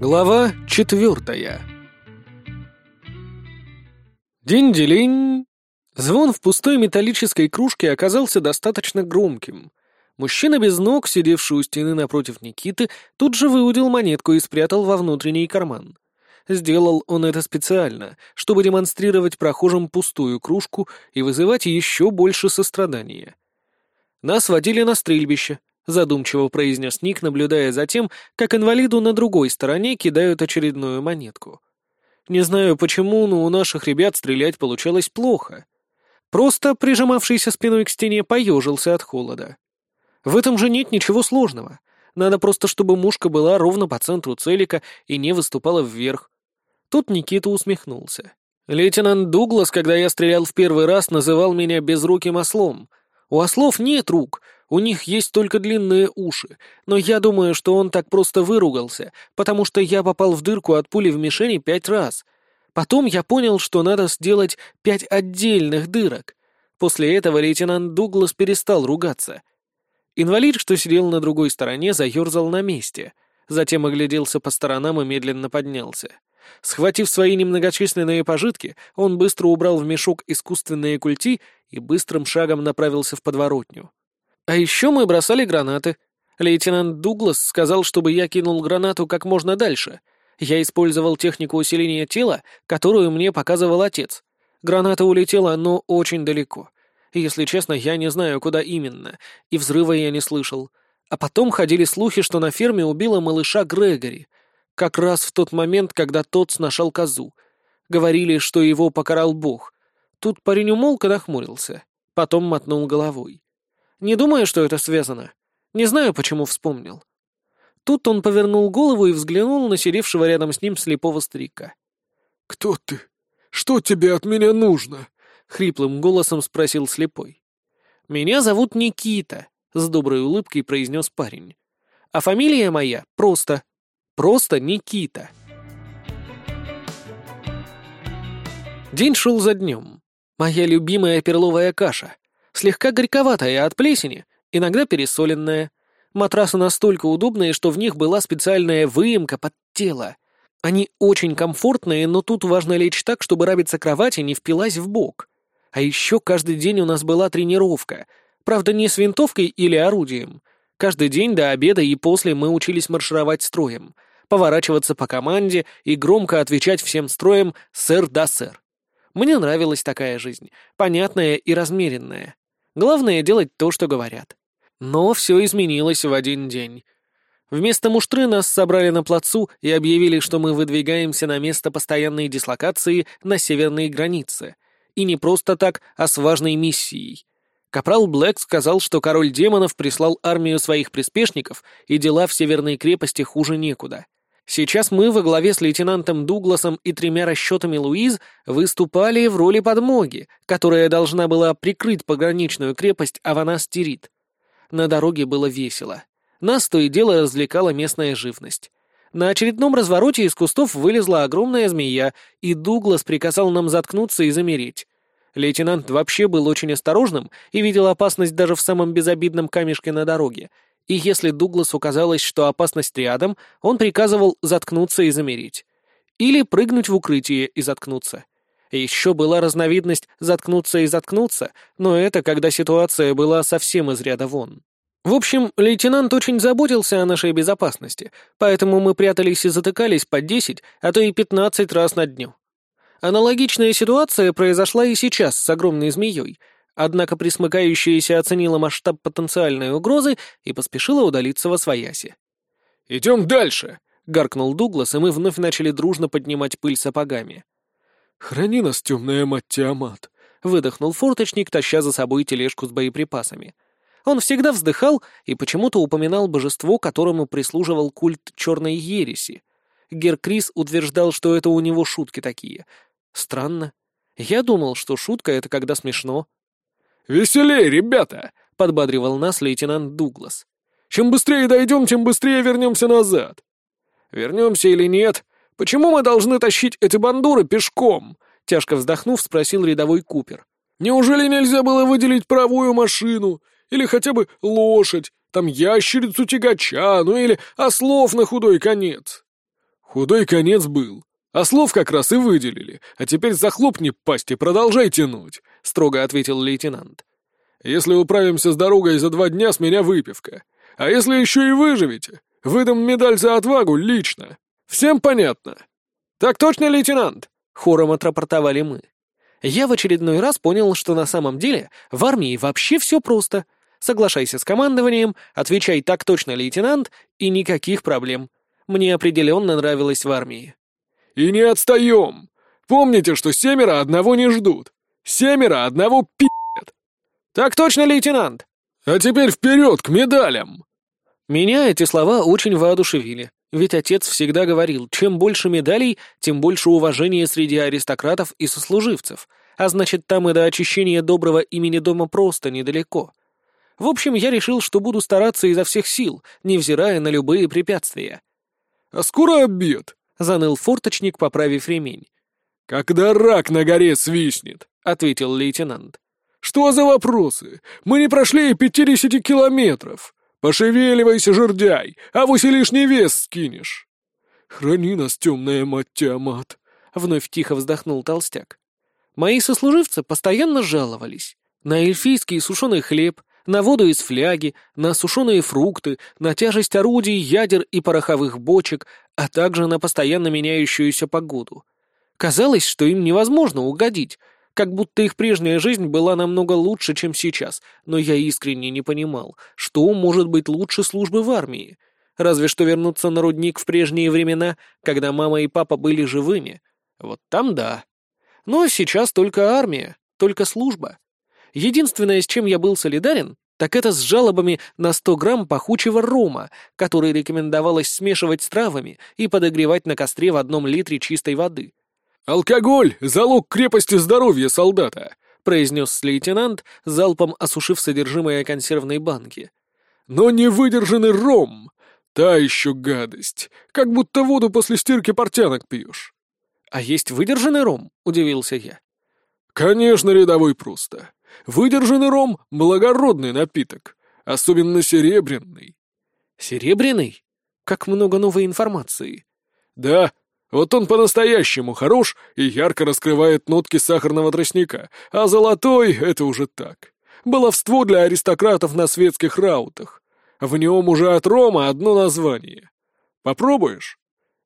Глава четвертая День-делень. Звон в пустой металлической кружке оказался достаточно громким. Мужчина без ног, сидевший у стены напротив Никиты, тут же выудил монетку и спрятал во внутренний карман. Сделал он это специально, чтобы демонстрировать прохожим пустую кружку и вызывать еще больше сострадания. Нас водили на стрельбище, задумчиво произнес Ник, наблюдая за тем, как инвалиду на другой стороне кидают очередную монетку. Не знаю почему, но у наших ребят стрелять получалось плохо. Просто прижимавшийся спиной к стене поежился от холода. В этом же нет ничего сложного. Надо просто, чтобы мушка была ровно по центру целика и не выступала вверх. Тут Никита усмехнулся. Лейтенант Дуглас, когда я стрелял в первый раз, называл меня безруким ослом. У ослов нет рук, у них есть только длинные уши, но я думаю, что он так просто выругался, потому что я попал в дырку от пули в мишени пять раз. Потом я понял, что надо сделать пять отдельных дырок. После этого лейтенант Дуглас перестал ругаться. Инвалид, что сидел на другой стороне, заерзал на месте. Затем огляделся по сторонам и медленно поднялся. Схватив свои немногочисленные пожитки, он быстро убрал в мешок искусственные культи и быстрым шагом направился в подворотню. А еще мы бросали гранаты. Лейтенант Дуглас сказал, чтобы я кинул гранату как можно дальше. Я использовал технику усиления тела, которую мне показывал отец. Граната улетела, но очень далеко. Если честно, я не знаю, куда именно, и взрыва я не слышал. А потом ходили слухи, что на ферме убила малыша Грегори. Как раз в тот момент, когда тот сношал козу. Говорили, что его покарал Бог. Тут парень умолк и нахмурился. Потом мотнул головой. Не думаю, что это связано. Не знаю, почему вспомнил. Тут он повернул голову и взглянул на сидевшего рядом с ним слепого старика. «Кто ты? Что тебе от меня нужно?» — хриплым голосом спросил слепой. «Меня зовут Никита», — с доброй улыбкой произнес парень. «А фамилия моя просто... просто Никита». День шел за днем. Моя любимая перловая каша слегка горьковатая от плесени, иногда пересоленная. Матрасы настолько удобные, что в них была специальная выемка под тело. Они очень комфортные, но тут важно лечь так, чтобы рабица кровати не впилась в бок. А еще каждый день у нас была тренировка. Правда, не с винтовкой или орудием. Каждый день до обеда и после мы учились маршировать строем, поворачиваться по команде и громко отвечать всем строем «сэр да сэр». Мне нравилась такая жизнь, понятная и размеренная. Главное — делать то, что говорят. Но все изменилось в один день. Вместо муштры нас собрали на плацу и объявили, что мы выдвигаемся на место постоянной дислокации на северной границе. И не просто так, а с важной миссией. Капрал Блэк сказал, что король демонов прислал армию своих приспешников, и дела в северной крепости хуже некуда. Сейчас мы во главе с лейтенантом Дугласом и тремя расчетами Луиз выступали в роли подмоги, которая должна была прикрыть пограничную крепость Аванастерит. На дороге было весело. Нас то и дело развлекала местная живность. На очередном развороте из кустов вылезла огромная змея, и Дуглас приказал нам заткнуться и замереть. Лейтенант вообще был очень осторожным и видел опасность даже в самом безобидном камешке на дороге, и если Дугласу казалось, что опасность рядом, он приказывал заткнуться и замереть. Или прыгнуть в укрытие и заткнуться. Еще была разновидность «заткнуться и заткнуться», но это когда ситуация была совсем из ряда вон. В общем, лейтенант очень заботился о нашей безопасности, поэтому мы прятались и затыкались по 10, а то и 15 раз на дню. Аналогичная ситуация произошла и сейчас с огромной змеей — Однако присмыкающаяся оценила масштаб потенциальной угрозы и поспешила удалиться во свояси. «Идем дальше!» — гаркнул Дуглас, и мы вновь начали дружно поднимать пыль сапогами. «Храни нас, темная мать Тиамат!» — выдохнул форточник, таща за собой тележку с боеприпасами. Он всегда вздыхал и почему-то упоминал божество, которому прислуживал культ черной ереси. Геркрис утверждал, что это у него шутки такие. Странно. Я думал, что шутка — это когда смешно. «Веселей, ребята!» — подбадривал нас лейтенант Дуглас. «Чем быстрее дойдем, тем быстрее вернемся назад». «Вернемся или нет? Почему мы должны тащить эти бандуры пешком?» — тяжко вздохнув, спросил рядовой Купер. «Неужели нельзя было выделить правую машину? Или хотя бы лошадь? Там ящерицу-тягача, ну или ослов на худой конец?» Худой конец был. А слов как раз и выделили. А теперь захлопни пасть и продолжай тянуть», — строго ответил лейтенант. «Если управимся с дорогой за два дня, с меня выпивка. А если еще и выживете, выдам медаль за отвагу лично. Всем понятно?» «Так точно, лейтенант!» — хором отрапортовали мы. Я в очередной раз понял, что на самом деле в армии вообще все просто. Соглашайся с командованием, отвечай так точно, лейтенант, и никаких проблем. Мне определенно нравилось в армии. «И не отстаем! Помните, что семеро одного не ждут. Семеро одного пи***ят!» «Так точно, лейтенант!» «А теперь вперед, к медалям!» Меня эти слова очень воодушевили, ведь отец всегда говорил, чем больше медалей, тем больше уважения среди аристократов и сослуживцев, а значит, там и до очищения доброго имени дома просто недалеко. В общем, я решил, что буду стараться изо всех сил, невзирая на любые препятствия. «А скоро обед», — заныл форточник, поправив ремень. «Когда рак на горе свистнет», — ответил лейтенант. «Что за вопросы? Мы не прошли и пятидесяти километров. Пошевеливайся, жердяй, а вось лишний вес скинешь». «Храни нас, темная мать Тиамат», — вновь тихо вздохнул толстяк. Мои сослуживцы постоянно жаловались на эльфийский сушеный хлеб, на воду из фляги, на сушеные фрукты, на тяжесть орудий, ядер и пороховых бочек, а также на постоянно меняющуюся погоду. Казалось, что им невозможно угодить, как будто их прежняя жизнь была намного лучше, чем сейчас, но я искренне не понимал, что может быть лучше службы в армии. Разве что вернуться на рудник в прежние времена, когда мама и папа были живыми. Вот там да. Но сейчас только армия, только служба. Единственное, с чем я был солидарен, так это с жалобами на 100 грамм пахучего рома, который рекомендовалось смешивать с травами и подогревать на костре в одном литре чистой воды. «Алкоголь — залог крепости здоровья солдата», — произнес лейтенант, залпом осушив содержимое консервной банки. «Но не выдержанный ром! Та еще гадость! Как будто воду после стирки портянок пьешь!» «А есть выдержанный ром?» — удивился я. «Конечно, рядовой просто. Выдержанный ром — благородный напиток, особенно серебряный». «Серебряный? Как много новой информации». «Да, вот он по-настоящему хорош и ярко раскрывает нотки сахарного тростника, а золотой — это уже так. Баловство для аристократов на светских раутах. В нем уже от рома одно название. Попробуешь?»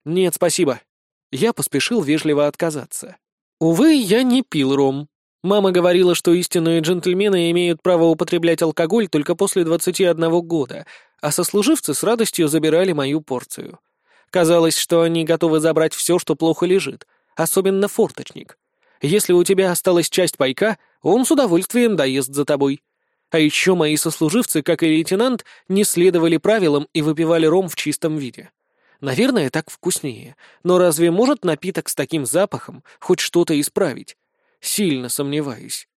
«Нет, спасибо». Я поспешил вежливо отказаться. Увы, я не пил ром. Мама говорила, что истинные джентльмены имеют право употреблять алкоголь только после 21 года, а сослуживцы с радостью забирали мою порцию. Казалось, что они готовы забрать все, что плохо лежит, особенно форточник. Если у тебя осталась часть пайка, он с удовольствием доест за тобой. А еще мои сослуживцы, как и лейтенант, не следовали правилам и выпивали ром в чистом виде. Наверное, так вкуснее, но разве может напиток с таким запахом хоть что-то исправить? Сильно сомневаюсь.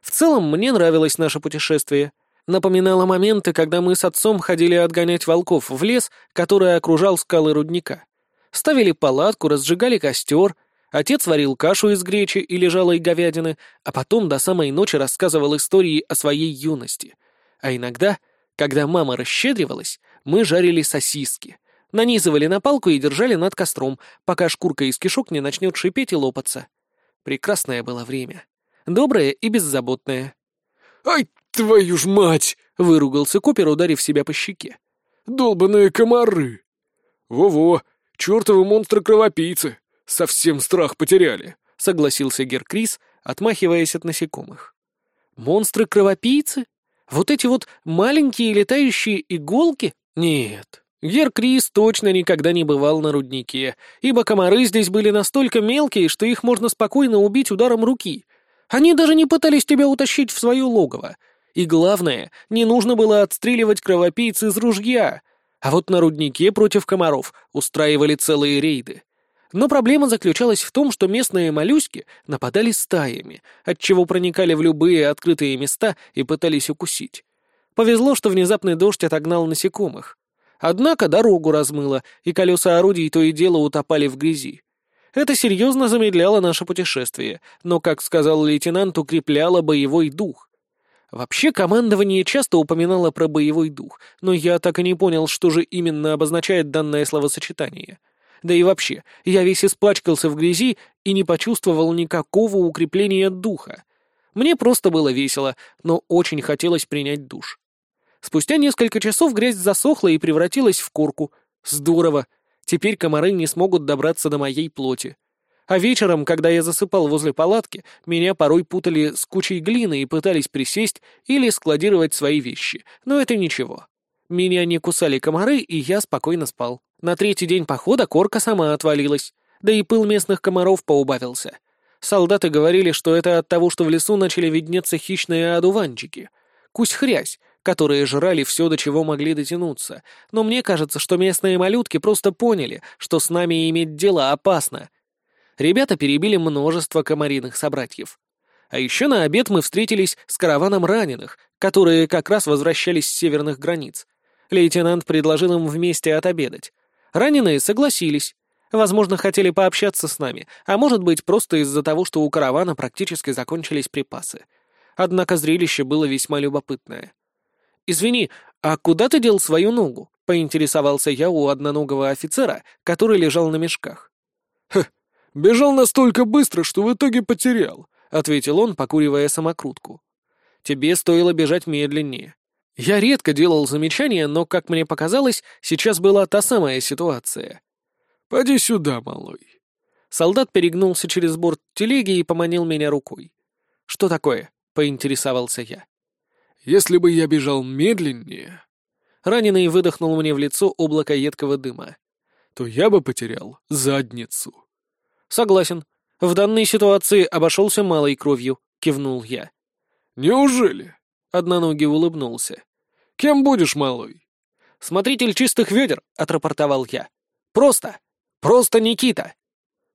В целом, мне нравилось наше путешествие. Напоминало моменты, когда мы с отцом ходили отгонять волков в лес, который окружал скалы рудника. Ставили палатку, разжигали костер, отец варил кашу из гречи и лежалой говядины, а потом до самой ночи рассказывал истории о своей юности. А иногда, когда мама расщедривалась, мы жарили сосиски, нанизывали на палку и держали над костром, пока шкурка из кишок не начнет шипеть и лопаться. Прекрасное было время. Доброе и беззаботное. «Ай, твою ж мать!» — выругался Купер, ударив себя по щеке. «Долбаные комары!» «Во-во, чертовы монстры-кровопийцы! Совсем страх потеряли!» — согласился Геркрис, отмахиваясь от насекомых. «Монстры-кровопийцы? Вот эти вот маленькие летающие иголки? Нет, Гер Крис точно никогда не бывал на руднике, ибо комары здесь были настолько мелкие, что их можно спокойно убить ударом руки. Они даже не пытались тебя утащить в свое логово. И главное, не нужно было отстреливать кровопийц из ружья. А вот на руднике против комаров устраивали целые рейды. Но проблема заключалась в том, что местные моллюски нападали стаями, отчего проникали в любые открытые места и пытались укусить. Повезло, что внезапный дождь отогнал насекомых. Однако дорогу размыло, и колеса орудий то и дело утопали в грязи. Это серьезно замедляло наше путешествие, но, как сказал лейтенант, укрепляло боевой дух. Вообще, командование часто упоминало про боевой дух, но я так и не понял, что же именно обозначает данное словосочетание. Да и вообще, я весь испачкался в грязи и не почувствовал никакого укрепления духа. Мне просто было весело, но очень хотелось принять душ. Спустя несколько часов грязь засохла и превратилась в корку. Здорово. Теперь комары не смогут добраться до моей плоти. А вечером, когда я засыпал возле палатки, меня порой путали с кучей глины и пытались присесть или складировать свои вещи, но это ничего. Меня не кусали комары, и я спокойно спал. На третий день похода корка сама отвалилась, да и пыл местных комаров поубавился. Солдаты говорили, что это от того, что в лесу начали виднеться хищные одуванчики. Кусь-хрясь, которые жрали все, до чего могли дотянуться. Но мне кажется, что местные малютки просто поняли, что с нами иметь дело опасно, ребята перебили множество комариных собратьев. А еще на обед мы встретились с караваном раненых, которые как раз возвращались с северных границ. Лейтенант предложил им вместе отобедать. Раненые согласились. Возможно, хотели пообщаться с нами, а может быть, просто из-за того, что у каравана практически закончились припасы. Однако зрелище было весьма любопытное. «Извини, а куда ты дел свою ногу?» — поинтересовался я у одноногого офицера, который лежал на мешках. «Хм, «Бежал настолько быстро, что в итоге потерял», — ответил он, покуривая самокрутку. «Тебе стоило бежать медленнее. Я редко делал замечания, но, как мне показалось, сейчас была та самая ситуация». «Поди сюда, малой». Солдат перегнулся через борт телеги и поманил меня рукой. «Что такое?» — поинтересовался я. «Если бы я бежал медленнее...» Раненый выдохнул мне в лицо облако едкого дыма. «То я бы потерял задницу». «Согласен. В данной ситуации обошелся малой кровью», — кивнул я. «Неужели?» — одноногий улыбнулся. «Кем будешь, малой?» «Смотритель чистых ведер», — отрапортовал я. «Просто. Просто Никита».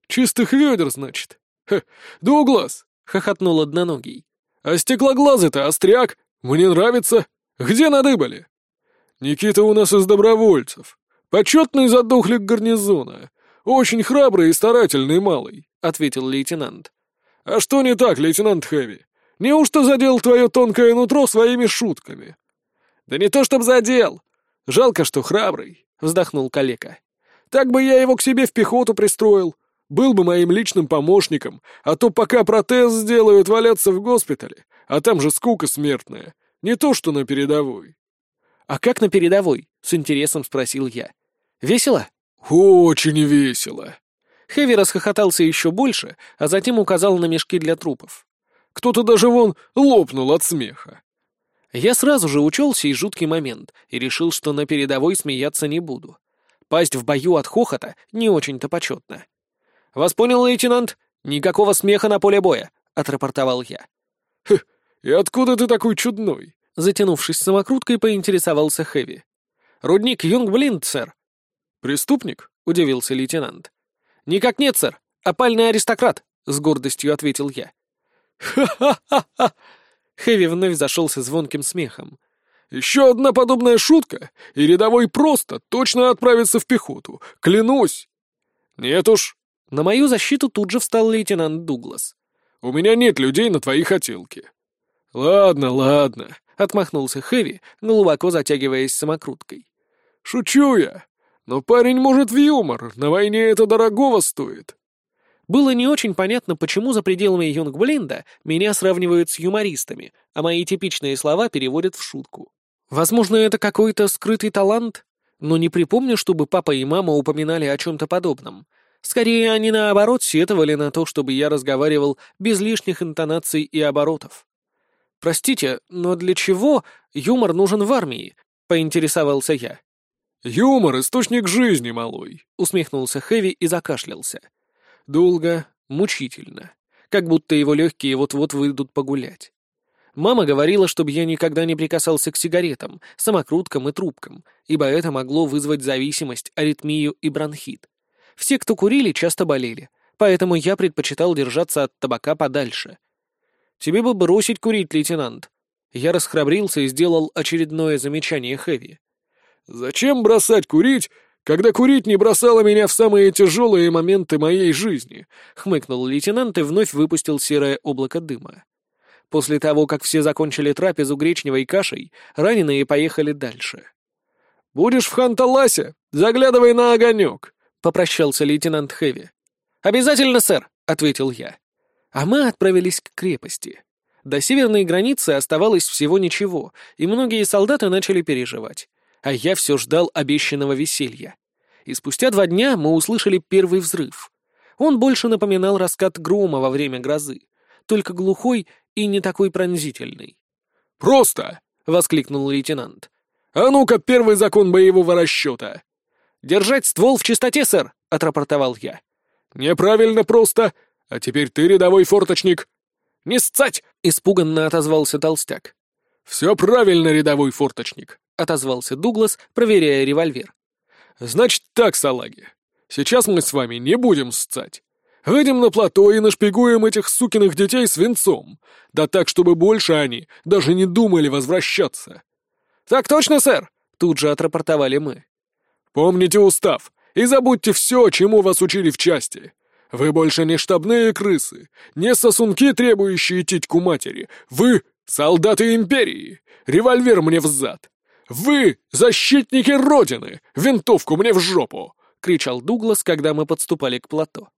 «Чистых ведер, значит? Ха, Дуглас!» — хохотнул одноногий. «А стеклоглазый-то остряк. Мне нравится. Где надыбали?» «Никита у нас из добровольцев. Почетный задохлик гарнизона. «Очень храбрый и старательный малый», — ответил лейтенант. «А что не так, лейтенант Хэви? Неужто задел твое тонкое нутро своими шутками?» «Да не то чтоб задел. Жалко, что храбрый», — вздохнул калека. «Так бы я его к себе в пехоту пристроил. Был бы моим личным помощником, а то пока протез сделают валяться в госпитале, а там же скука смертная. Не то что на передовой». «А как на передовой?» — с интересом спросил я. «Весело?» «Очень весело!» Хэви расхохотался еще больше, а затем указал на мешки для трупов. «Кто-то даже вон лопнул от смеха!» Я сразу же учел сей жуткий момент и решил, что на передовой смеяться не буду. Пасть в бою от хохота не очень-то почетно. «Вас понял, лейтенант? Никакого смеха на поле боя!» — отрапортовал я. «Хм, и откуда ты такой чудной?» Затянувшись самокруткой, поинтересовался Хэви. «Рудник Юнгблинд, сэр», «Преступник?» — удивился лейтенант. «Никак нет, сэр. Опальный аристократ», — с гордостью ответил я. «Ха-ха-ха-ха!» Хэви вновь зашелся звонким смехом. «Еще одна подобная шутка, и рядовой просто точно отправится в пехоту. Клянусь!» «Нет уж». На мою защиту тут же встал лейтенант Дуглас. «У меня нет людей на твои хотелки». «Ладно, ладно», — отмахнулся Хэви, глубоко затягиваясь самокруткой. «Шучу я. Но парень может в юмор, на войне это дорогого стоит. Было не очень понятно, почему за пределами Юнгблинда меня сравнивают с юмористами, а мои типичные слова переводят в шутку. Возможно, это какой-то скрытый талант, но не припомню, чтобы папа и мама упоминали о чем-то подобном. Скорее, они наоборот сетовали на то, чтобы я разговаривал без лишних интонаций и оборотов. «Простите, но для чего юмор нужен в армии?» — поинтересовался я. «Юмор — источник жизни, малой», — усмехнулся Хэви и закашлялся. Долго, мучительно, как будто его легкие вот-вот выйдут погулять. Мама говорила, чтобы я никогда не прикасался к сигаретам, самокруткам и трубкам, ибо это могло вызвать зависимость, аритмию и бронхит. Все, кто курили, часто болели, поэтому я предпочитал держаться от табака подальше. «Тебе бы бросить курить, лейтенант». Я расхрабрился и сделал очередное замечание Хэви. Зачем бросать курить, когда курить не бросало меня в самые тяжелые моменты моей жизни?» — хмыкнул лейтенант и вновь выпустил серое облако дыма. После того, как все закончили трапезу гречневой кашей, раненые поехали дальше. «Будешь в Ханталасе? Заглядывай на огонек. попрощался лейтенант Хэви. «Обязательно, сэр», — ответил я. А мы отправились к крепости. До северной границы оставалось всего ничего, и многие солдаты начали переживать. А я все ждал обещанного веселья. И спустя два дня мы услышали первый взрыв. Он больше напоминал раскат грома во время грозы, только глухой и не такой пронзительный. «Просто!» — воскликнул лейтенант. «А ну-ка, первый закон боевого расчета!» «Держать ствол в чистоте, сэр!» — отрапортовал я. «Неправильно просто! А теперь ты рядовой форточник!» «Не сцать!» — испуганно отозвался толстяк. «Все правильно, рядовой форточник!» — отозвался Дуглас, проверяя револьвер. «Значит так, салаги. Сейчас мы с вами не будем сцать. Выйдем на плато и нашпигуем этих сукиных детей свинцом. Да так, чтобы больше они даже не думали возвращаться». «Так точно, сэр!» — тут же отрапортовали мы. «Помните устав и забудьте все, чему вас учили в части. Вы больше не штабные крысы, не сосунки, требующие титьку матери. Вы — солдаты империи. Револьвер мне в зад. Вы — защитники Родины. Винтовку мне в жопу!» — кричал Дуглас, когда мы подступали к плато.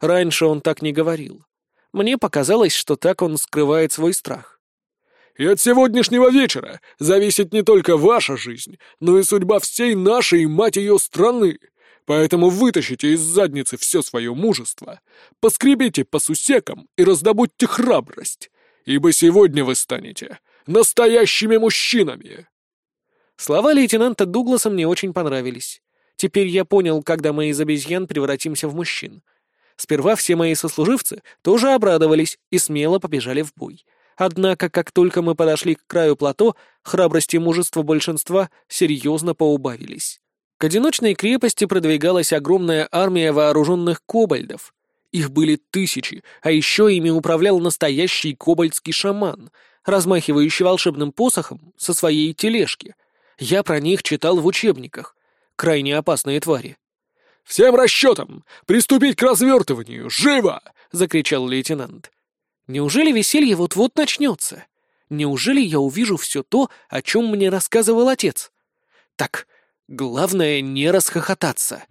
Раньше он так не говорил. Мне показалось, что так он скрывает свой страх. «И от сегодняшнего вечера зависит не только ваша жизнь, но и судьба всей нашей, мать ее, страны. Поэтому вытащите из задницы все свое мужество, поскребите по сусекам и раздобудьте храбрость, ибо сегодня вы станете настоящими мужчинами!» Слова лейтенанта Дугласа мне очень понравились. Теперь я понял, когда мы из обезьян превратимся в мужчин. Сперва все мои сослуживцы тоже обрадовались и смело побежали в бой. Однако, как только мы подошли к краю плато, храбрость и мужество большинства серьезно поубавились. К одиночной крепости продвигалась огромная армия вооруженных кобальдов. Их были тысячи, а еще ими управлял настоящий кобальдский шаман, размахивающий волшебным посохом со своей тележки. Я про них читал в учебниках. Крайне опасные твари. «Всем расчетам! Приступить к развертыванию! Живо!» — закричал лейтенант. «Неужели веселье вот-вот начнется? Неужели я увижу все то, о чем мне рассказывал отец? Так, Главное не расхохотаться.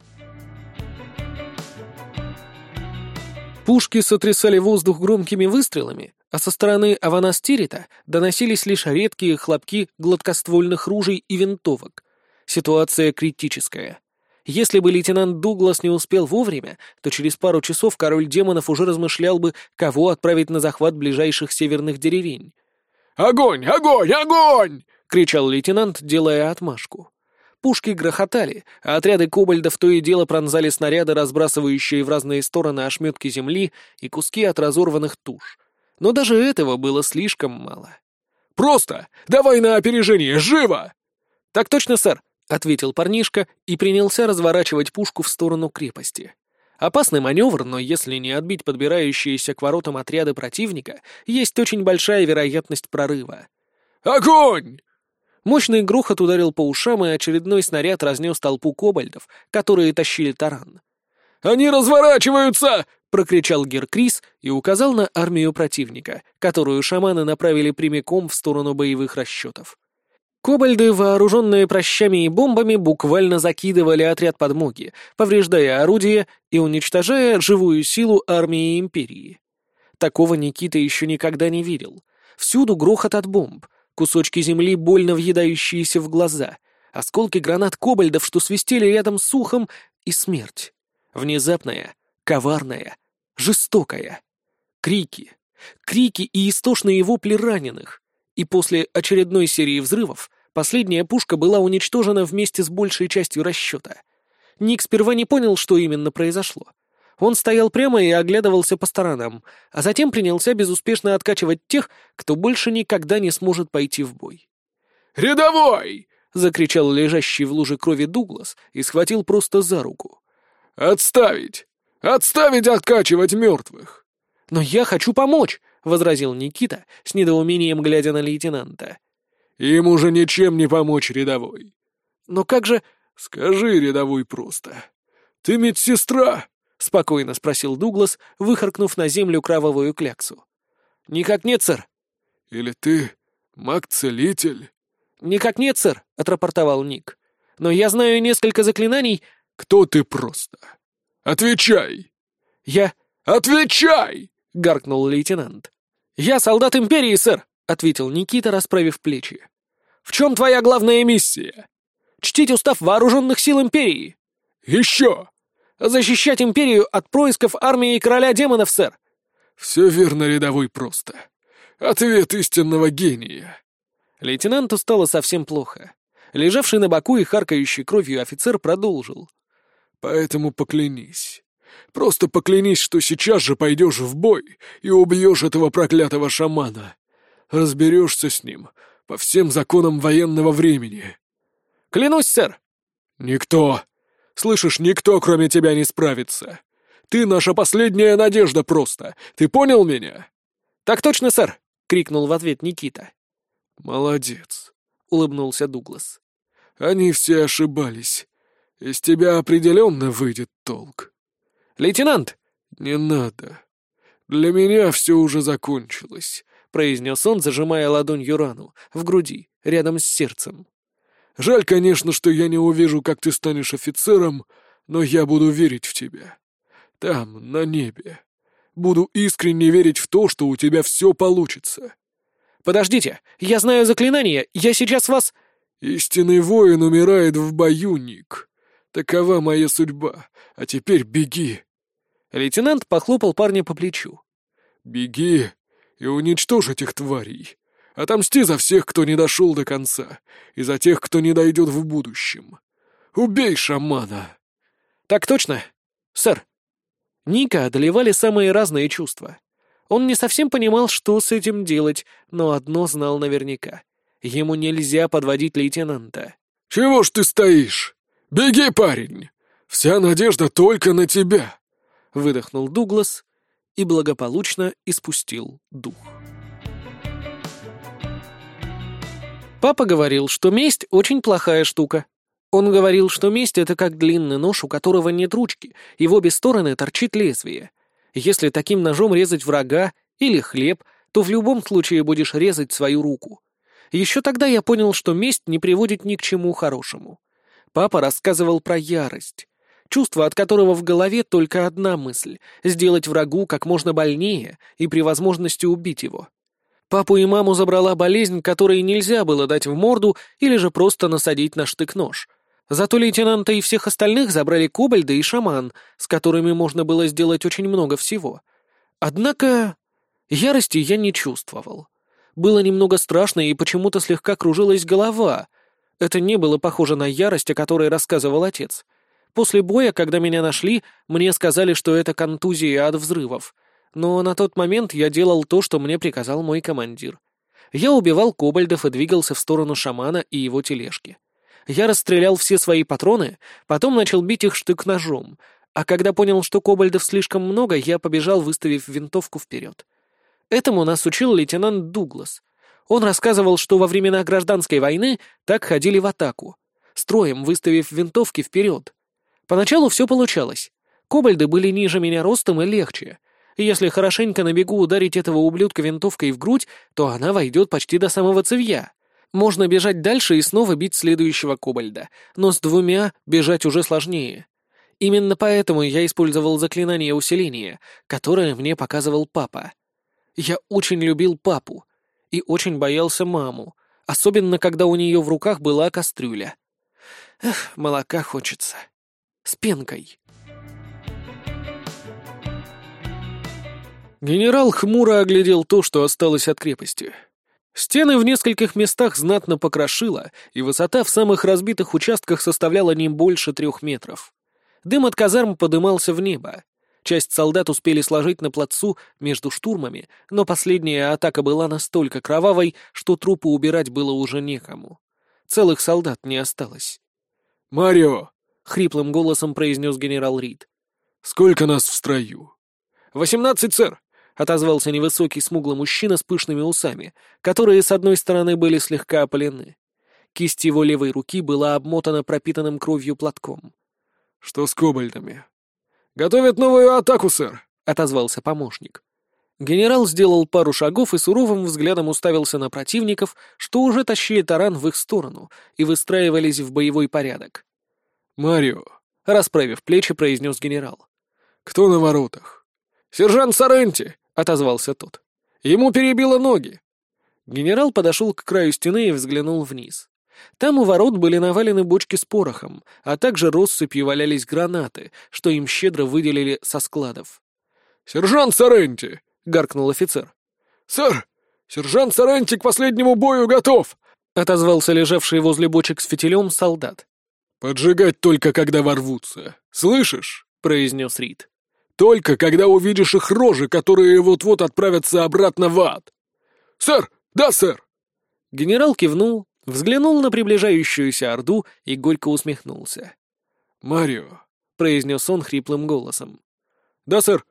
Пушки сотрясали воздух громкими выстрелами, а со стороны Аванастирита доносились лишь редкие хлопки гладкоствольных ружей и винтовок. Ситуация критическая. Если бы лейтенант Дуглас не успел вовремя, то через пару часов король демонов уже размышлял бы, кого отправить на захват ближайших северных деревень. «Огонь! Огонь! Огонь!» — кричал лейтенант, делая отмашку. Пушки грохотали, а отряды кобальдов то и дело пронзали снаряды, разбрасывающие в разные стороны ошметки земли и куски от разорванных туш. Но даже этого было слишком мало. «Просто! Давай на опережение! Живо!» «Так точно, сэр!» — ответил парнишка и принялся разворачивать пушку в сторону крепости. Опасный маневр, но если не отбить подбирающиеся к воротам отряды противника, есть очень большая вероятность прорыва. «Огонь!» Мощный грохот ударил по ушам, и очередной снаряд разнес толпу кобальдов, которые тащили таран. «Они разворачиваются!» — прокричал Геркрис и указал на армию противника, которую шаманы направили прямиком в сторону боевых расчетов. Кобальды, вооруженные прощами и бомбами, буквально закидывали отряд подмоги, повреждая орудия и уничтожая живую силу армии Империи. Такого Никита еще никогда не видел. Всюду грохот от бомб — кусочки земли, больно въедающиеся в глаза, осколки гранат кобальдов, что свистели рядом с ухом, и смерть. Внезапная, коварная, жестокая. Крики. Крики и истошные вопли раненых. И после очередной серии взрывов последняя пушка была уничтожена вместе с большей частью расчета. Ник сперва не понял, что именно произошло. Он стоял прямо и оглядывался по сторонам, а затем принялся безуспешно откачивать тех, кто больше никогда не сможет пойти в бой. «Рядовой!» — закричал лежащий в луже крови Дуглас и схватил просто за руку. «Отставить! Отставить откачивать мертвых!» «Но я хочу помочь!» — возразил Никита, с недоумением глядя на лейтенанта. «Им уже ничем не помочь, рядовой!» «Но как же...» «Скажи, рядовой, просто. Ты медсестра!» — спокойно спросил Дуглас, выхаркнув на землю кровавую кляксу. «Никак нет, сэр». «Или ты маг-целитель?» «Никак нет, сэр», — отрапортовал Ник. «Но я знаю несколько заклинаний...» «Кто ты просто? Отвечай!» «Я...» «Отвечай!» — гаркнул лейтенант. «Я солдат Империи, сэр!» — ответил Никита, расправив плечи. «В чем твоя главная миссия?» «Чтить устав вооруженных сил Империи!» «Еще!» «Защищать Империю от происков армии короля демонов, сэр!» «Все верно, рядовой, просто. Ответ истинного гения!» Лейтенанту стало совсем плохо. Лежавший на боку и харкающий кровью офицер продолжил. «Поэтому поклянись. Просто поклянись, что сейчас же пойдешь в бой и убьешь этого проклятого шамана. Разберешься с ним по всем законам военного времени». «Клянусь, сэр!» «Никто. Слышишь, никто, кроме тебя, не справится. Ты наша последняя надежда просто. Ты понял меня?» «Так точно, сэр!» — крикнул в ответ Никита. «Молодец», — улыбнулся Дуглас. «Они все ошибались. Из тебя определенно выйдет толк». «Лейтенант!» «Не надо. Для меня все уже закончилось», — произнес он, зажимая ладонью рану, в груди, рядом с сердцем. «Жаль, конечно, что я не увижу, как ты станешь офицером, но я буду верить в тебя. Там, на небе. Буду искренне верить в то, что у тебя все получится». «Подождите, я знаю заклинание, я сейчас вас...» «Истинный воин умирает в бою, Ник. Такова моя судьба. А теперь беги». Лейтенант похлопал парня по плечу. «Беги и уничтожь этих тварей. Отомсти за всех, кто не дошел до конца, и за тех, кто не дойдет в будущем. Убей шамана!» «Так точно, сэр». Ника одолевали самые разные чувства. Он не совсем понимал, что с этим делать, но одно знал наверняка. Ему нельзя подводить лейтенанта. «Чего ж ты стоишь? Беги, парень! Вся надежда только на тебя!» Выдохнул Дуглас и благополучно испустил дух. Папа говорил, что месть очень плохая штука. Он говорил, что месть — это как длинный нож, у которого нет ручки, и в обе стороны торчит лезвие. Если таким ножом резать врага или хлеб, то в любом случае будешь резать свою руку. Еще тогда я понял, что месть не приводит ни к чему хорошему. Папа рассказывал про ярость. Чувство, от которого в голове только одна мысль — сделать врагу как можно больнее и при возможности убить его. Папу и маму забрала болезнь, которой нельзя было дать в морду или же просто насадить на штык-нож. Зато лейтенанта и всех остальных забрали кобальда и шаман, с которыми можно было сделать очень много всего. Однако ярости я не чувствовал. Было немного страшно и почему-то слегка кружилась голова. Это не было похоже на ярость, о которой рассказывал отец. После боя, когда меня нашли, мне сказали, что это контузия от взрывов. Но на тот момент я делал то, что мне приказал мой командир. Я убивал кобальдов и двигался в сторону шамана и его тележки. Я расстрелял все свои патроны, потом начал бить их штык-ножом, а когда понял, что кобальдов слишком много, я побежал, выставив винтовку вперед. Этому нас учил лейтенант Дуглас. Он рассказывал, что во времена гражданской войны так ходили в атаку, строем выставив винтовки вперед. Поначалу все получалось. Кобальды были ниже меня ростом и легче. Если хорошенько на бегу ударить этого ублюдка винтовкой в грудь, то она войдет почти до самого цевья. Можно бежать дальше и снова бить следующего кобальда, но с двумя бежать уже сложнее. Именно поэтому я использовал заклинание усиления, которое мне показывал папа. Я очень любил папу и очень боялся маму, особенно когда у нее в руках была кастрюля. Эх, молока хочется. С пенкой. Генерал хмуро оглядел то, что осталось от крепости. Стены в нескольких местах знатно покрошило, и высота в самых разбитых участках составляла не больше трех метров. Дым от казарм подымался в небо. Часть солдат успели сложить на плацу между штурмами, но последняя атака была настолько кровавой, что трупы убирать было уже некому. Целых солдат не осталось. «Марио!» — хриплым голосом произнес генерал Рид. «Сколько нас в строю?» «Восемнадцать, сэр!» — отозвался невысокий смуглый мужчина с пышными усами, которые с одной стороны были слегка опалены. Кисть его левой руки была обмотана пропитанным кровью платком. «Что с кобальтами?» «Готовят новую атаку, сэр», — отозвался помощник. Генерал сделал пару шагов и суровым взглядом уставился на противников, что уже тащили таран в их сторону и выстраивались в боевой порядок. «Марио», — расправив плечи, произнес генерал. «Кто на воротах?» «Сержант Соренти», — отозвался тот. «Ему перебило ноги». Генерал подошел к краю стены и взглянул вниз. Там у ворот были навалены бочки с порохом, а также россыпью валялись гранаты, что им щедро выделили со складов. «Сержант Соренти!» — гаркнул офицер. «Сэр, сержант Соренти к последнему бою готов!» — отозвался лежавший возле бочек с фитилем солдат. «Поджигать только, когда ворвутся. Слышишь?» — произнес Рид. «Только, когда увидишь их рожи, которые вот-вот отправятся обратно в ад!» «Сэр! Да, сэр!» Генерал кивнул, взглянул на приближающуюся орду и горько усмехнулся. «Марио», — произнес он хриплым голосом. «Да, сэр.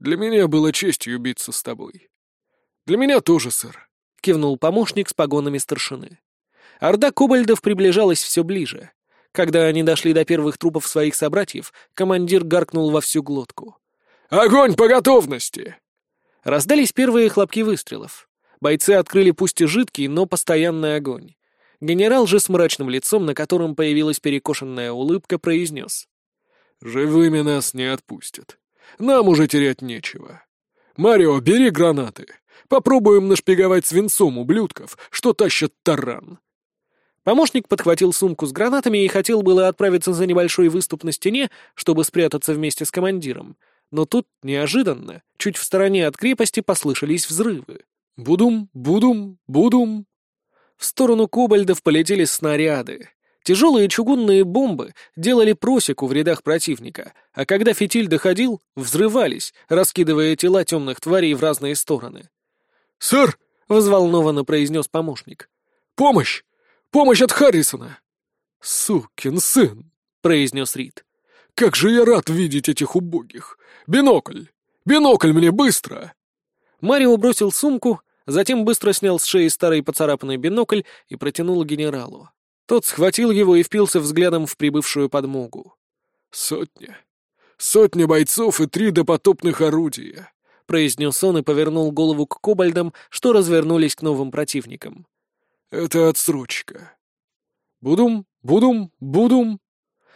Для меня было честью биться с тобой». «Для меня тоже, сэр», — кивнул помощник с погонами старшины. Орда кобальдов приближалась все ближе. Когда они дошли до первых трупов своих собратьев, командир гаркнул во всю глотку. «Огонь по готовности!» Раздались первые хлопки выстрелов. Бойцы открыли пусть и жидкий, но постоянный огонь. Генерал же с мрачным лицом, на котором появилась перекошенная улыбка, произнес. «Живыми нас не отпустят. Нам уже терять нечего. Марио, бери гранаты. Попробуем нашпиговать свинцом ублюдков, что тащат таран». Помощник подхватил сумку с гранатами и хотел было отправиться за небольшой выступ на стене, чтобы спрятаться вместе с командиром. Но тут, неожиданно, чуть в стороне от крепости послышались взрывы. Будум, будум, будум. В сторону кобальдов полетели снаряды. Тяжелые чугунные бомбы делали просеку в рядах противника, а когда фитиль доходил, взрывались, раскидывая тела темных тварей в разные стороны. «Сэр!» — взволнованно произнес помощник. «Помощь! Помощь от Харрисона!» «Сукин сын!» — произнес Рид. «Как же я рад видеть этих убогих! Бинокль! Бинокль мне быстро!» Марио бросил сумку, затем быстро снял с шеи старый поцарапанный бинокль и протянул генералу. Тот схватил его и впился взглядом в прибывшую подмогу. «Сотня. Сотня бойцов и три допотопных орудия», — произнес он и повернул голову к кобальдам, что развернулись к новым противникам. «Это отсрочка. Будум, будум, будум».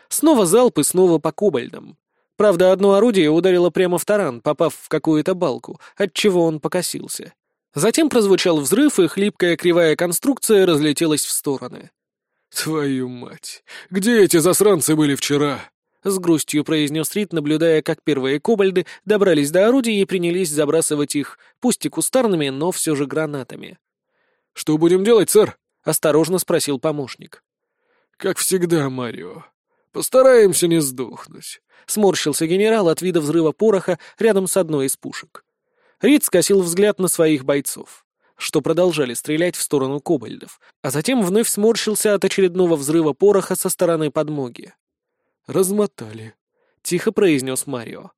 Снова залп и снова по кобальдам. Правда, одно орудие ударило прямо в таран, попав в какую-то балку, отчего он покосился. Затем прозвучал взрыв, и хлипкая кривая конструкция разлетелась в стороны. «Твою мать! Где эти засранцы были вчера?» — с грустью произнес Рид, наблюдая, как первые кобальды добрались до орудий и принялись забрасывать их, пусть и кустарными, но все же гранатами. «Что будем делать, сэр?» — осторожно спросил помощник. «Как всегда, Марио. Постараемся не сдохнуть», — сморщился генерал от вида взрыва пороха рядом с одной из пушек. Рид скосил взгляд на своих бойцов, что продолжали стрелять в сторону кобальдов, а затем вновь сморщился от очередного взрыва пороха со стороны подмоги. «Размотали», — тихо произнес Марио.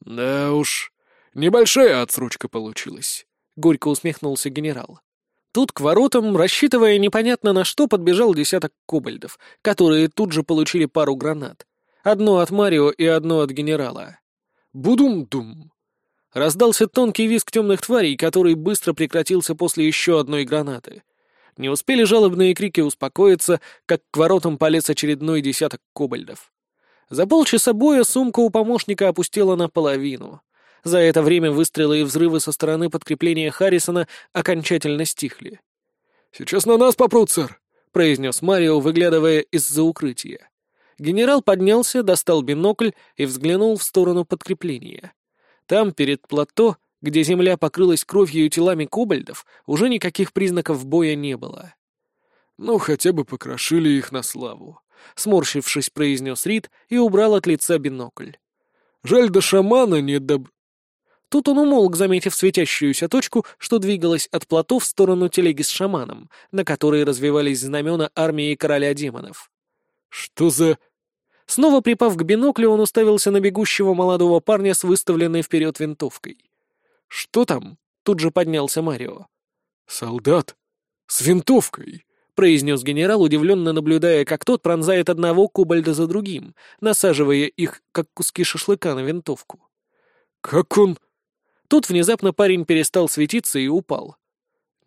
«Да уж, небольшая отсрочка получилась», — горько усмехнулся генерал. Тут к воротам, рассчитывая непонятно на что, подбежал десяток кобальдов, которые тут же получили пару гранат. Одно от Марио и одно от генерала. «Будум-дум!» Раздался тонкий визг темных тварей, который быстро прекратился после еще одной гранаты. Не успели жалобные крики успокоиться, как к воротам полез очередной десяток кобальдов. За полчаса боя сумка у помощника опустела наполовину. За это время выстрелы и взрывы со стороны подкрепления Харрисона окончательно стихли. «Сейчас на нас попрут, сэр», — произнес Марио, выглядывая из-за укрытия. Генерал поднялся, достал бинокль и взглянул в сторону подкрепления. Там, перед плато, где земля покрылась кровью и телами кобальдов, уже никаких признаков боя не было. «Ну, хотя бы покрошили их на славу», — сморщившись, произнес Рид и убрал от лица бинокль. «Жаль, до шамана не доб...» Тут он умолк, заметив светящуюся точку, что двигалась от плато в сторону телеги с шаманом, на которой развивались знамена армии короля демонов. «Что за...» Снова припав к биноклю, он уставился на бегущего молодого парня с выставленной вперед винтовкой. «Что там?» — тут же поднялся Марио. «Солдат? С винтовкой!» — произнес генерал, удивленно наблюдая, как тот пронзает одного кобальда за другим, насаживая их, как куски шашлыка, на винтовку. «Как он...» Тут внезапно парень перестал светиться и упал.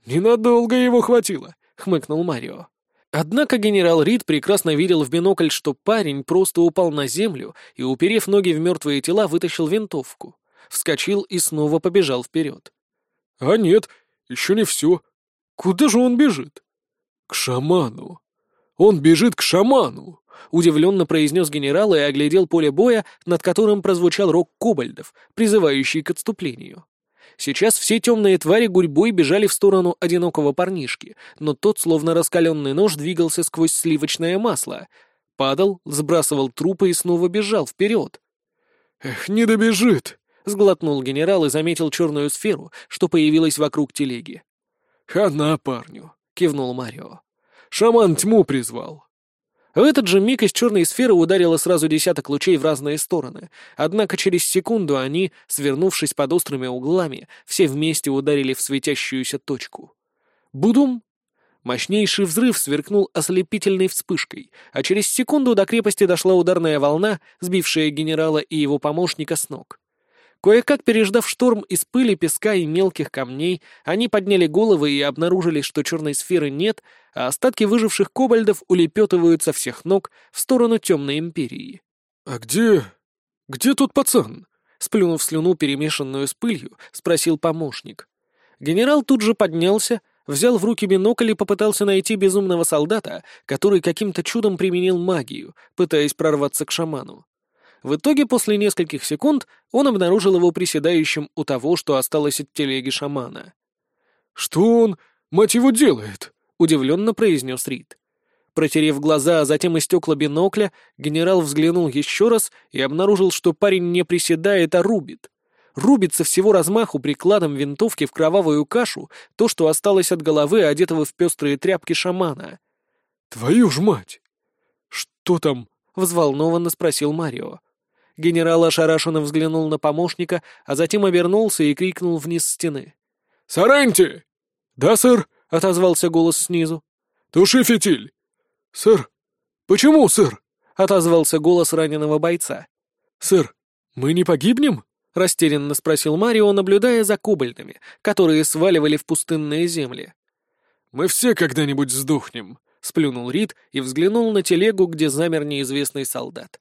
«Ненадолго его хватило», — хмыкнул Марио. Однако генерал Рид прекрасно видел в бинокль, что парень просто упал на землю и, уперев ноги в мертвые тела, вытащил винтовку. Вскочил и снова побежал вперед. «А нет, еще не все. Куда же он бежит?» «К шаману. Он бежит к шаману!» — удивленно произнес генерал и оглядел поле боя, над которым прозвучал рок кобальдов, призывающий к отступлению. Сейчас все темные твари гурьбой бежали в сторону одинокого парнишки, но тот, словно раскаленный нож, двигался сквозь сливочное масло. Падал, сбрасывал трупы и снова бежал вперед. «Эх, не добежит!» — сглотнул генерал и заметил черную сферу, что появилась вокруг телеги. «Хана парню!» — кивнул Марио. «Шаман тьму призвал. В этот же миг из черной сферы ударило сразу десяток лучей в разные стороны, однако через секунду они, свернувшись под острыми углами, все вместе ударили в светящуюся точку. Будум! Мощнейший взрыв сверкнул ослепительной вспышкой, а через секунду до крепости дошла ударная волна, сбившая генерала и его помощника с ног. Кое-как переждав шторм из пыли, песка и мелких камней, они подняли головы и обнаружили, что черной сферы нет, а остатки выживших кобальдов улепетывают со всех ног в сторону темной империи. «А где... где тот пацан?» Сплюнув слюну, перемешанную с пылью, спросил помощник. Генерал тут же поднялся, взял в руки бинокль и попытался найти безумного солдата, который каким-то чудом применил магию, пытаясь прорваться к шаману. В итоге, после нескольких секунд, он обнаружил его приседающим у того, что осталось от телеги шамана. «Что он, мать его, делает?» — удивленно произнес Рид. Протерев глаза, а затем и стекла бинокля, генерал взглянул еще раз и обнаружил, что парень не приседает, а рубит. Рубит со всего размаху прикладом винтовки в кровавую кашу то, что осталось от головы, одетого в пестрые тряпки шамана. «Твою ж мать! Что там?» — взволнованно спросил Марио. Генерал ошарашенно взглянул на помощника, а затем обернулся и крикнул вниз стены. «Саренти!» «Да, сэр», — отозвался голос снизу. «Туши фитиль!» «Сэр! Почему, сэр?» — отозвался голос раненого бойца. «Сэр, мы не погибнем?» — растерянно спросил Марио, наблюдая за кобальтами, которые сваливали в пустынные земли. «Мы все когда-нибудь сдохнем», — сплюнул Рид и взглянул на телегу, где замер неизвестный солдат.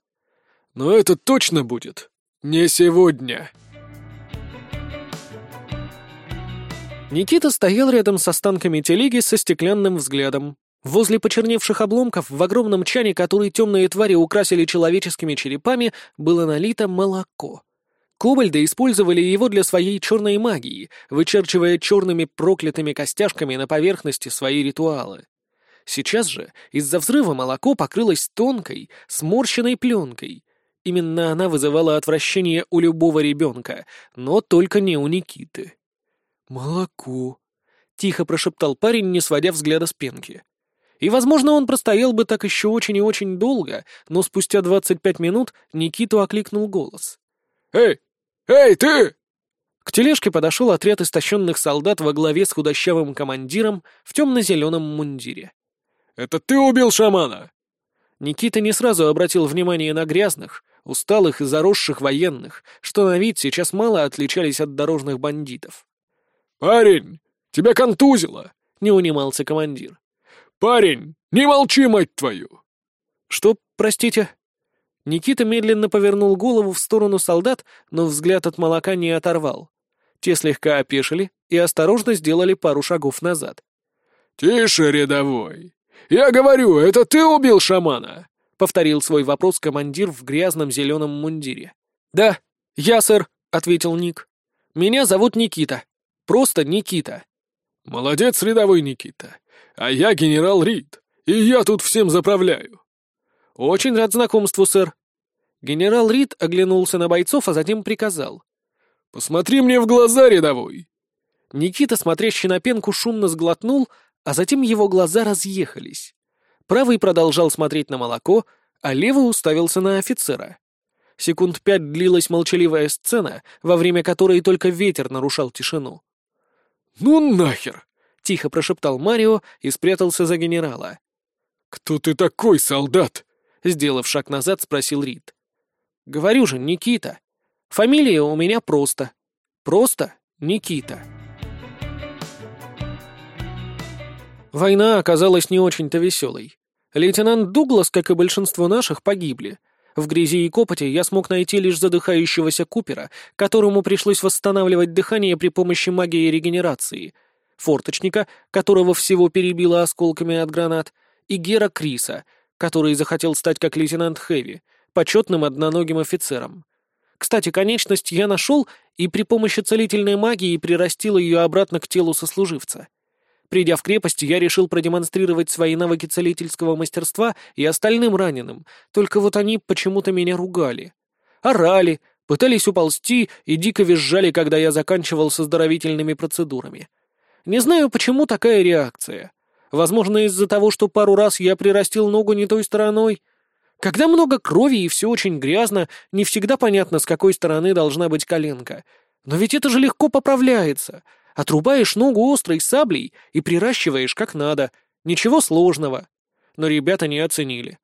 Но это точно будет не сегодня. Никита стоял рядом с останками телеги со стеклянным взглядом. Возле почерневших обломков в огромном чане, который темные твари украсили человеческими черепами, было налито молоко. Кобальды использовали его для своей черной магии, вычерчивая черными проклятыми костяшками на поверхности свои ритуалы. Сейчас же из-за взрыва молоко покрылось тонкой, сморщенной пленкой, Именно она вызывала отвращение у любого ребенка, но только не у Никиты. «Молоко», — тихо прошептал парень, не сводя взгляда с пенки. И, возможно, он простоял бы так еще очень и очень долго, но спустя двадцать пять минут Никиту окликнул голос. «Эй! Эй, ты!» К тележке подошел отряд истощенных солдат во главе с худощавым командиром в темно-зеленом мундире. «Это ты убил шамана?» Никита не сразу обратил внимание на грязных, усталых и заросших военных, что на вид сейчас мало отличались от дорожных бандитов. «Парень, тебя контузило!» — не унимался командир. «Парень, не молчи, мать твою!» «Что, простите?» Никита медленно повернул голову в сторону солдат, но взгляд от молока не оторвал. Те слегка опешили и осторожно сделали пару шагов назад. «Тише, рядовой! Я говорю, это ты убил шамана!» — повторил свой вопрос командир в грязном зеленом мундире. «Да, я, сэр», — ответил Ник. «Меня зовут Никита. Просто Никита». «Молодец, рядовой Никита. А я генерал Рид, и я тут всем заправляю». «Очень рад знакомству, сэр». Генерал Рид оглянулся на бойцов, а затем приказал. «Посмотри мне в глаза, рядовой!» Никита, смотрящий на пенку, шумно сглотнул, а затем его глаза разъехались. Правый продолжал смотреть на молоко, а левый уставился на офицера. Секунд пять длилась молчаливая сцена, во время которой только ветер нарушал тишину. «Ну нахер!» — тихо прошептал Марио и спрятался за генерала. «Кто ты такой, солдат?» — сделав шаг назад, спросил Рид. «Говорю же, Никита. Фамилия у меня просто. Просто Никита». Война оказалась не очень-то веселой. Лейтенант Дуглас, как и большинство наших, погибли. В грязи и копоте я смог найти лишь задыхающегося Купера, которому пришлось восстанавливать дыхание при помощи магии регенерации, форточника, которого всего перебило осколками от гранат, и Гера Криса, который захотел стать как лейтенант Хэви, почетным одноногим офицером. Кстати, конечность я нашел и при помощи целительной магии прирастил ее обратно к телу сослуживца. Придя в крепость, я решил продемонстрировать свои навыки целительского мастерства и остальным раненым, только вот они почему-то меня ругали. Орали, пытались уползти и дико визжали, когда я заканчивал с оздоровительными процедурами. Не знаю, почему такая реакция. Возможно, из-за того, что пару раз я прирастил ногу не той стороной. Когда много крови и все очень грязно, не всегда понятно, с какой стороны должна быть коленка. Но ведь это же легко поправляется — Отрубаешь ногу острой саблей и приращиваешь как надо. Ничего сложного. Но ребята не оценили.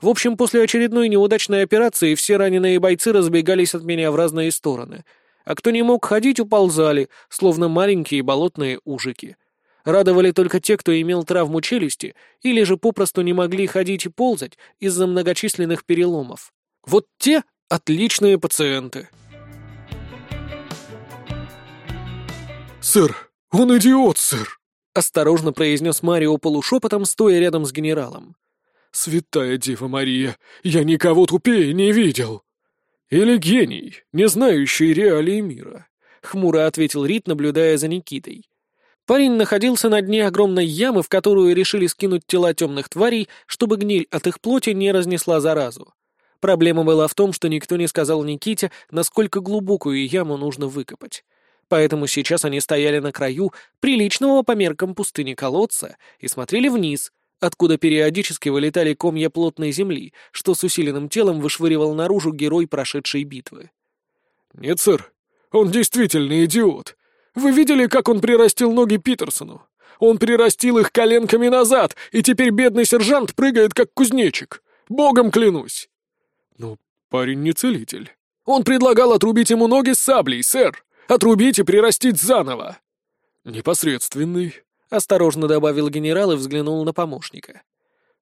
В общем, после очередной неудачной операции все раненые бойцы разбегались от меня в разные стороны. А кто не мог ходить, уползали, словно маленькие болотные ужики. Радовали только те, кто имел травму челюсти, или же попросту не могли ходить и ползать из-за многочисленных переломов. Вот те отличные пациенты. «Сэр, он идиот, сэр!» — осторожно произнес Марио полушепотом, стоя рядом с генералом. «Святая Дева Мария, я никого тупее не видел!» «Или гений, не знающий реалии мира», — хмуро ответил Рит, наблюдая за Никитой. Парень находился на дне огромной ямы, в которую решили скинуть тела темных тварей, чтобы гниль от их плоти не разнесла заразу. Проблема была в том, что никто не сказал Никите, насколько глубокую яму нужно выкопать поэтому сейчас они стояли на краю приличного по меркам пустыни колодца и смотрели вниз, откуда периодически вылетали комья плотной земли, что с усиленным телом вышвыривал наружу герой прошедшей битвы. «Нет, сэр, он действительно идиот. Вы видели, как он прирастил ноги Питерсону? Он прирастил их коленками назад, и теперь бедный сержант прыгает, как кузнечик. Богом клянусь!» «Ну, парень не целитель. Он предлагал отрубить ему ноги саблей, сэр. Отрубить и прирастить заново!» «Непосредственный», — осторожно добавил генерал и взглянул на помощника.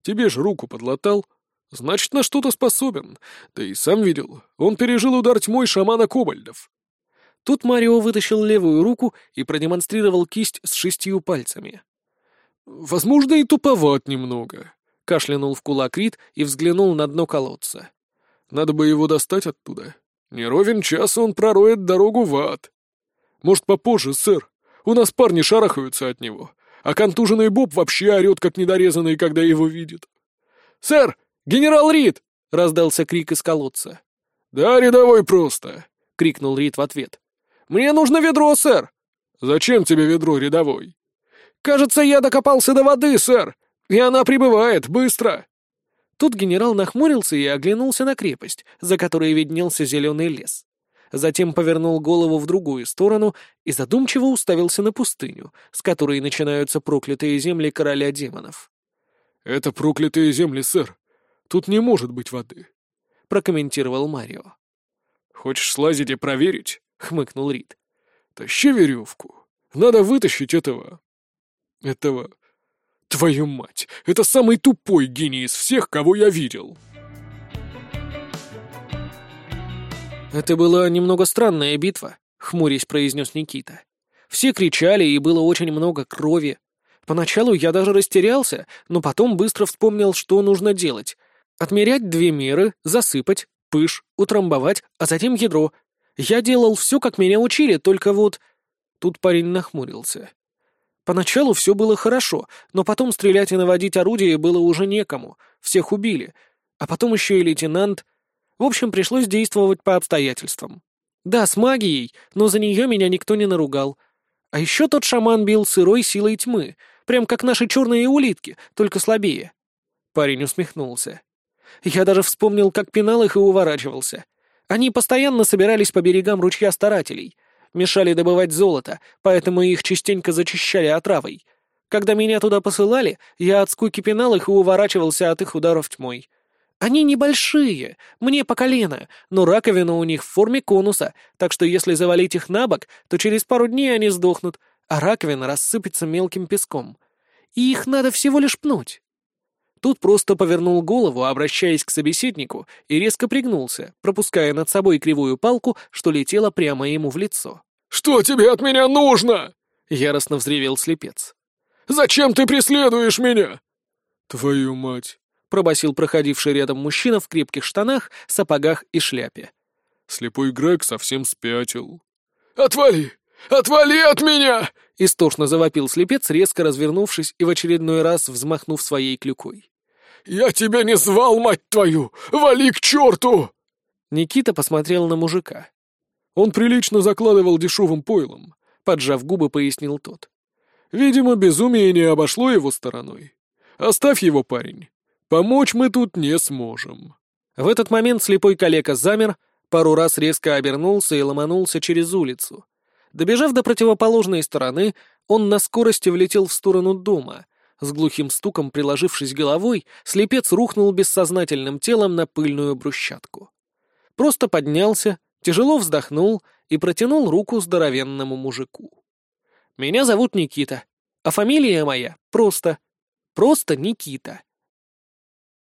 «Тебе же руку подлатал. Значит, на что-то способен. Ты и сам видел. Он пережил удар тьмой шамана Кобальдов». Тут Марио вытащил левую руку и продемонстрировал кисть с шестью пальцами. «Возможно, и туповат немного», — кашлянул в кулак Рид и взглянул на дно колодца. «Надо бы его достать оттуда. Не ровен час он пророет дорогу в ад. Может, попозже, сэр? У нас парни шарахаются от него, а контуженный Боб вообще орет, как недорезанный, когда его видит. «Сэр! Генерал Рид!» — раздался крик из колодца. «Да, рядовой просто!» — крикнул Рид в ответ. «Мне нужно ведро, сэр!» «Зачем тебе ведро, рядовой?» «Кажется, я докопался до воды, сэр, и она прибывает, быстро!» Тут генерал нахмурился и оглянулся на крепость, за которой виднелся зеленый лес. Затем повернул голову в другую сторону и задумчиво уставился на пустыню, с которой начинаются проклятые земли короля демонов. «Это проклятые земли, сэр. Тут не может быть воды», — прокомментировал Марио. «Хочешь слазить и проверить?» — хмыкнул Рид. «Тащи веревку. Надо вытащить этого... этого Твою мать, это самый тупой гений из всех, кого я видел. Это была немного странная битва, хмурясь произнес Никита. Все кричали, и было очень много крови. Поначалу я даже растерялся, но потом быстро вспомнил, что нужно делать. Отмерять две меры, засыпать, пыш, утрамбовать, а затем ядро. Я делал все, как меня учили, только вот... Тут парень нахмурился. Поначалу все было хорошо, но потом стрелять и наводить орудие было уже некому, всех убили. А потом еще и лейтенант. В общем, пришлось действовать по обстоятельствам. Да, с магией, но за нее меня никто не наругал. А еще тот шаман бил сырой силой тьмы, прям как наши черные улитки, только слабее. Парень усмехнулся. Я даже вспомнил, как пинал их и уворачивался. Они постоянно собирались по берегам ручья старателей — мешали добывать золото, поэтому их частенько зачищали отравой. Когда меня туда посылали, я от скуки пинал их и уворачивался от их ударов тьмой. Они небольшие, мне по колено, но раковина у них в форме конуса, так что если завалить их на бок, то через пару дней они сдохнут, а раковина рассыпется мелким песком. и их надо всего лишь пнуть. Тут просто повернул голову, обращаясь к собеседнику, и резко пригнулся, пропуская над собой кривую палку, что летела прямо ему в лицо. «Что тебе от меня нужно?» — яростно взревел слепец. «Зачем ты преследуешь меня?» «Твою мать!» — пробасил проходивший рядом мужчина в крепких штанах, сапогах и шляпе. «Слепой Грег совсем спятил». «Отвали! Отвали от меня!» — истошно завопил слепец, резко развернувшись и в очередной раз взмахнув своей клюкой. «Я тебя не звал, мать твою! Вали к черту!» Никита посмотрел на мужика. Он прилично закладывал дешевым пойлом, поджав губы, пояснил тот. Видимо, безумие не обошло его стороной. Оставь его, парень. Помочь мы тут не сможем. В этот момент слепой калека замер, пару раз резко обернулся и ломанулся через улицу. Добежав до противоположной стороны, он на скорости влетел в сторону дома, с глухим стуком приложившись головой, слепец рухнул бессознательным телом на пыльную брусчатку. Просто поднялся, тяжело вздохнул и протянул руку здоровенному мужику. «Меня зовут Никита, а фамилия моя просто... просто Никита».